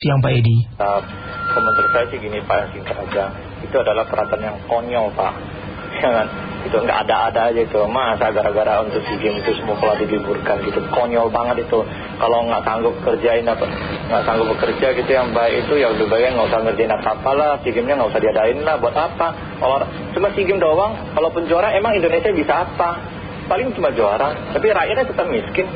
Siang Pak Edi. Uh, komentar saya sih gini Pak, singkat aja. Itu adalah peraturan yang konyol Pak. Jangan, itu nggak ada-ada aja itu. Masa gara-gara untuk si game itu semua kalau diliburkan gitu. Konyol banget itu. Kalau nggak sanggup kerjain apa, nggak sanggup bekerja gitu yang baik itu ya udah baik nggak usah ngerjain apa-apa lah. Si game-nya nggak usah diadain lah. Buat apa? Kalau cuma si game doang. Kalaupun juara emang Indonesia bisa apa? paling cuma juara tapi rakyatnya tetap miskin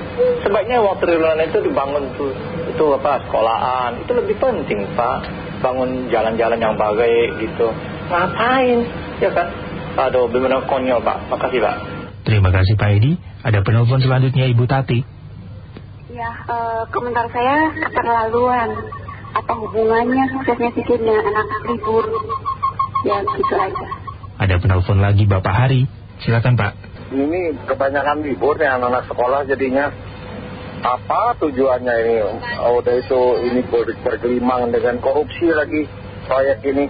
sebaiknya uang triliunan itu dibangun tuh itu apa sekolahan. Itu lebih penting pak. Bangun jalan-jalan yang bagai gitu. Ngapain? Ya kan? Aduh benar-benar konyol pak. Makasih pak. Terima kasih Pak Edi. Ada penelpon selanjutnya Ibu Tati. Ya uh, komentar saya keterlaluan. Apa hubungannya suksesnya sikitnya anak libur? Ya gitu aja. Ada penelpon lagi Bapak Hari. Silakan Pak. Ini kebanyakan libur ya anak-anak sekolah jadinya apa tujuannya ini? Oh, udah itu ini ber, bergelimang dengan korupsi lagi proyek ini.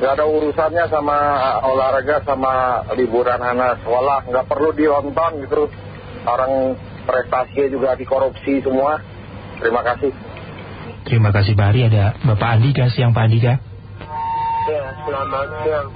Gak ada urusannya sama olahraga sama liburan anak sekolah. Nggak perlu ditonton gitu. Orang prestasi juga dikorupsi semua. Terima kasih. Terima kasih Pak Hari ada Bapak Andika siang Pak Andika ya selamat siang.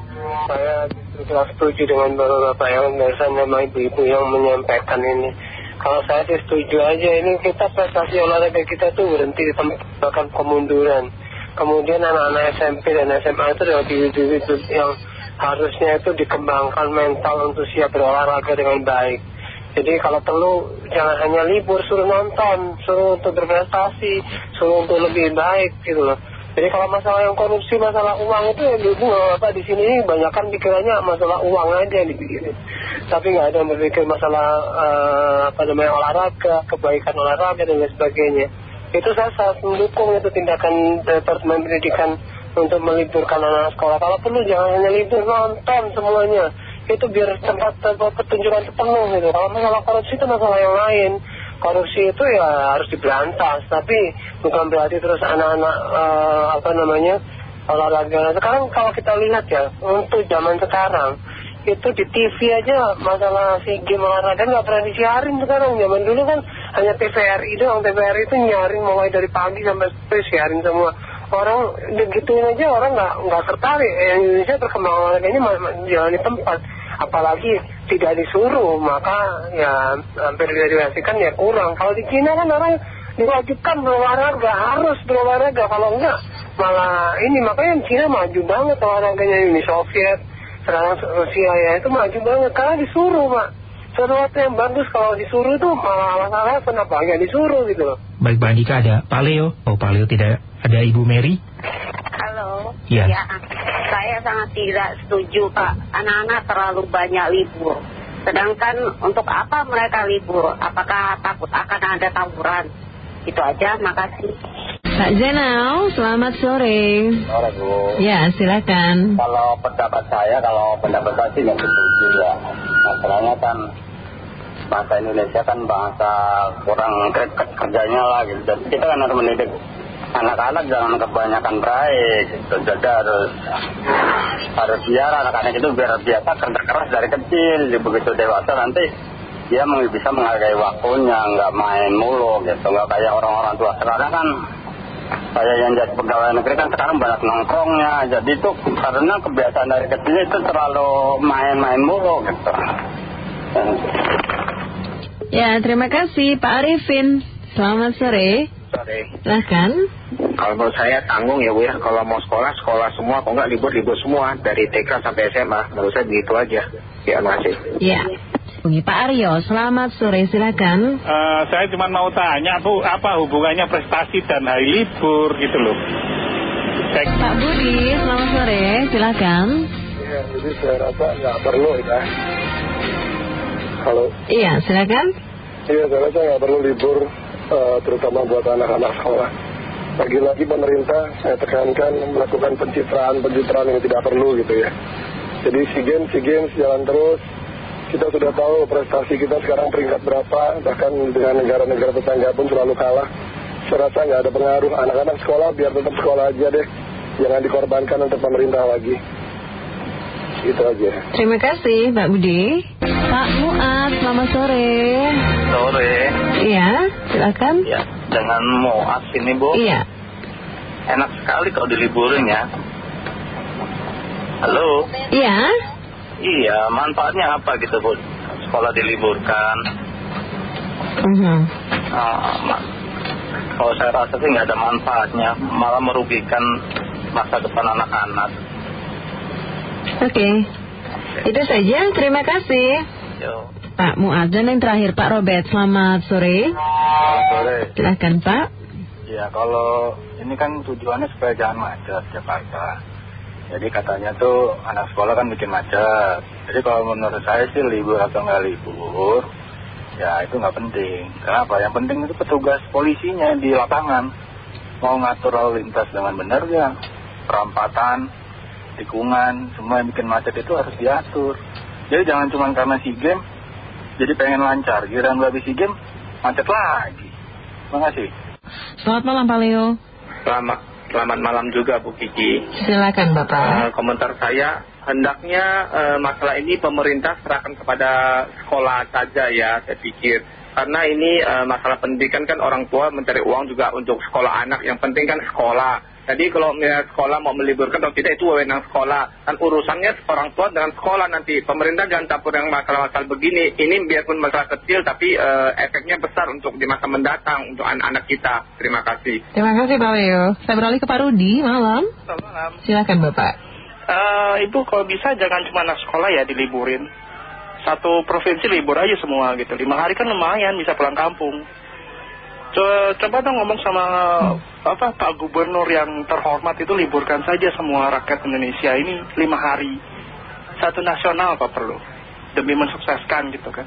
Saya setuju dengan bapak-bapak yang barusan nama ibu-ibu yang menyampaikan ini. Kalau saya sih setuju aja ini kita prestasi olahraga kita tuh berhenti di tempat kemunduran. Kemudian anak-anak SMP dan SMA itu adalah bibit-bibit yang harusnya itu dikembangkan mental untuk siap berolahraga dengan baik. Jadi kalau perlu jangan hanya libur, suruh nonton, suruh untuk berprestasi, suruh untuk lebih baik gitu loh. Jadi kalau masalah yang korupsi, masalah uang itu yang ibu apa di sini banyak kan pikirannya masalah uang aja yang dipikirin. Tapi nggak ada berpikir masalah uh, apa namanya olahraga, kebaikan olahraga dan lain sebagainya. Itu saya sangat mendukung itu tindakan Departemen Pendidikan untuk meliburkan anak sekolah. Kalau perlu jangan hanya libur, nonton semuanya. Itu biar tempat, tempat pertunjukan itu penuh gitu. Kalau masalah korupsi itu masalah yang lain korupsi itu ya harus diberantas tapi bukan berarti terus anak-anak uh, apa namanya olahraga. Sekarang kalau kita lihat ya untuk zaman sekarang itu di TV aja masalah si game olahraga nggak pernah disiarin sekarang. Zaman dulu kan hanya TVRI doang. TVRI itu nyaring mulai dari pagi sampai sore siarin semua. Orang gituin aja orang nggak nggak tertarik. Indonesia perkembangan olahraganya jalan di tempat. Apalagi tidak disuruh maka ya hampir direalisasikan ya kurang. Kalau di Cina kan orang diwajibkan berolahraga harus berolahraga. Kalau enggak malah ini makanya Cina maju banget olahraganya. Ini Soviet sekarang Rusia ya itu maju banget. Karena disuruh pak sesuatu yang bagus kalau disuruh itu malah masalah kenapa? Nggak disuruh gitu loh. Baik Pak Andika ada Pak Leo? Oh Pak Leo tidak ada. Ibu Mary? Halo. Ya, ya saya sangat tidak setuju Pak. Anak-anak terlalu banyak libur. Sedangkan untuk apa mereka libur? Apakah takut akan ada tawuran? Itu aja, makasih. Pak Zainal, selamat sore. Sore Bu. Ya, silakan. Kalau pendapat saya, kalau pendapat saya sih nggak setuju ya. Masalahnya kan bahasa Indonesia kan bahasa kurang kerjanya lah gitu. Dan kita kan harus mendidik anak-anak jangan kebanyakan baik gitu. jadi harus harus biar anak-anak itu biar biasa kerja keras dari kecil. Begitu dewasa nanti dia bisa menghargai waktunya nggak main mulu gitu. Nggak kayak orang-orang tua sekarang kan saya yang jadi pegawai negeri kan sekarang banyak nongkrongnya. Jadi itu karena kebiasaan dari kecil itu terlalu main-main mulu gitu. Ya terima kasih Pak Arifin. Selamat sore sore silahkan kalau menurut saya tanggung ya Bu ya. Kalau mau sekolah, sekolah semua. Kalau nggak libur-libur semua. Dari TK sampai SMA. Menurut saya begitu aja. Ya, makasih. Ya. Pak Aryo, selamat sore, silakan. Uh, saya cuma mau tanya Bu, apa hubungannya prestasi dan hari libur gitu loh. Pak Budi, selamat sore, silakan. Iya, jadi saya rasa nggak perlu ya. Halo. Iya, silakan. Iya, saya rasa nggak perlu libur, terutama buat anak-anak sekolah lagi-lagi pemerintah saya tekankan melakukan pencitraan-pencitraan yang tidak perlu gitu ya. Jadi SEA Games, SEA Games jalan terus. Kita sudah tahu prestasi kita sekarang peringkat berapa, bahkan dengan negara-negara tetangga pun selalu kalah. Saya rasa nggak ada pengaruh. Anak-anak sekolah biar tetap sekolah aja deh. Jangan dikorbankan untuk pemerintah lagi. Itu aja. Terima kasih Pak Budi. Pak Muat, selamat sore. Sore. Iya, silakan. Ya, dengan Muat ini Bu. Iya. enak sekali kalau diliburin ya. Halo? Iya? Iya, manfaatnya apa gitu Bu? Sekolah diliburkan. Mhm. Ah, ma- kalau saya rasa sih nggak ada manfaatnya, malah merugikan masa depan anak-anak. Oke. Itu saja, terima kasih. Yo. Pak Muaz dan yang terakhir Pak Robert, selamat sore. sore. Silahkan Pak. Ya kalau ini kan tujuannya supaya jangan macet Jakarta. Jadi katanya tuh anak sekolah kan bikin macet. Jadi kalau menurut saya sih libur atau nggak libur, ya itu nggak penting. Kenapa? Yang penting itu petugas polisinya di lapangan. Mau ngatur lalu lintas dengan benar ya. Perampatan, tikungan, semua yang bikin macet itu harus diatur. Jadi jangan cuma karena si game, jadi pengen lancar. Giliran habis si game, macet lagi. Terima kasih. Selamat malam Pak Leo. Selamat, selamat malam juga Bu Kiki. Silakan Bapak. Eh, komentar saya, hendaknya eh, masalah ini pemerintah serahkan kepada sekolah saja ya, saya pikir. Karena ini eh, masalah pendidikan kan orang tua mencari uang juga untuk sekolah anak. Yang penting kan sekolah. Jadi kalau misalnya sekolah mau meliburkan atau tidak itu wewenang sekolah. Kan urusannya orang tua dengan sekolah nanti. Pemerintah jangan campur yang masalah-masalah begini. Ini biarpun masalah kecil tapi eh, efeknya besar untuk di masa mendatang untuk anak-anak kita. Terima kasih. Terima kasih Pak Leo. Saya beralih ke Pak Rudi, malam. Selamat malam. Silakan Bapak. Eh, Ibu kalau bisa jangan cuma anak sekolah ya diliburin. Satu provinsi libur aja semua gitu. Lima hari kan lumayan bisa pulang kampung. Co- Coba dong ngomong sama apa Pak Gubernur yang terhormat itu liburkan saja semua rakyat Indonesia ini lima hari. Satu nasional Pak perlu. Demi mensukseskan gitu kan.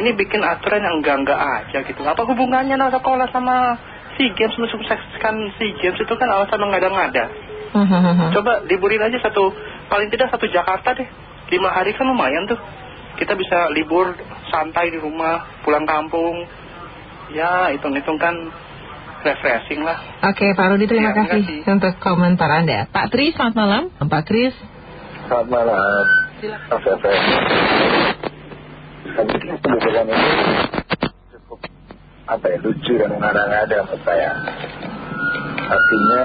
Ini bikin aturan yang enggak-enggak aja gitu. Apa hubungannya anak sekolah sama SEA Games mensukseskan SEA Games itu kan alasan mengada-ngada. Mhm. Coba liburin aja satu, paling tidak satu Jakarta deh. Lima hari kan lumayan tuh. Kita bisa libur santai di rumah, pulang kampung. Ya, hitung-hitung kan refreshing lah. Oke Pak Rudi terima Ya, kasih untuk komentar Anda. Pak Tri selamat malam. Pak Kris. Selamat malam. Saya pikir kebetulan ini cukup apa ya lucu dan mengada-ngada menurut saya. Artinya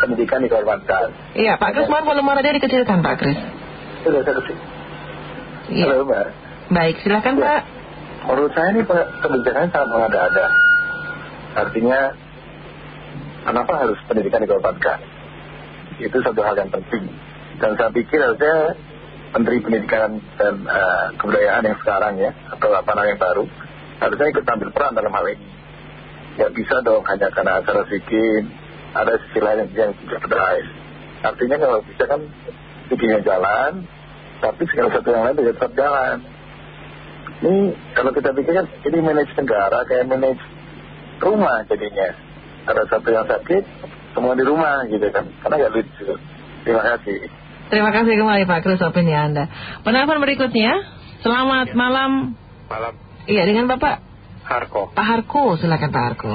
pendidikan dikorbankan. Iya Pak Kris mohon volume radio dikecilkan Pak Kris. Sudah saya kecil. Iya. Halo Mbak. Baik silakan Ya. Pak. Menurut saya ini kebijakannya sangat mengada-ada. Artinya, kenapa harus pendidikan dikorbankan? Itu satu hal yang penting. Dan saya pikir harusnya Menteri Pendidikan dan eh, Kebudayaan yang sekarang ya, atau apa yang baru, harusnya ikut ambil peran dalam hal ini. Ya bisa dong hanya karena acara bikin, ada sisi lain yang tidak jeopardize. Artinya kalau bisa kan bikinnya jalan, tapi segala satu yang lain juga tetap jalan. Ini kalau kita pikirkan ini manage negara kayak manage rumah jadinya. Ada satu yang sakit, semua di rumah gitu kan. Karena nggak lucu. Terima kasih. Terima kasih kembali Pak Kris opini Anda. Penelpon berikutnya. Selamat malam. Malam, Iya dengan Bapak Harko. Pak Harko. Silakan Pak Harko.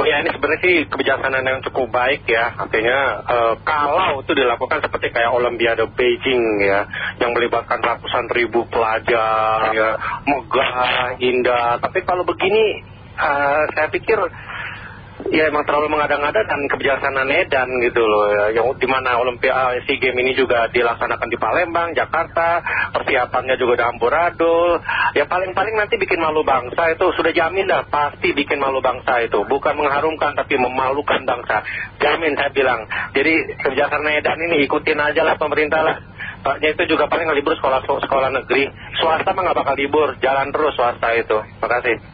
Oh ya ini sebenarnya sih kebijaksanaan yang cukup baik ya Artinya eh, kalau itu dilakukan seperti kayak Olimpiade Beijing ya Yang melibatkan ratusan ribu pelajar ya Megah, indah Tapi kalau begini eh, saya pikir ya emang terlalu mengada-ngada dan kebijaksanaan edan gitu loh. Ya. Yang di mana Olimpiade SEA Games ini juga dilaksanakan di Palembang, Jakarta Persiapannya juga udah amburadul. Ya paling-paling nanti bikin malu bangsa itu sudah jamin dah pasti bikin malu bangsa itu. Bukan mengharumkan tapi memalukan bangsa Jamin saya bilang. Jadi kebijaksanaan edan ini ikutin aja lah pemerintah lah. Paknya itu juga paling libur sekolah sekolah negeri. Swasta mah nggak bakal libur Jalan terus swasta itu. Terima kasih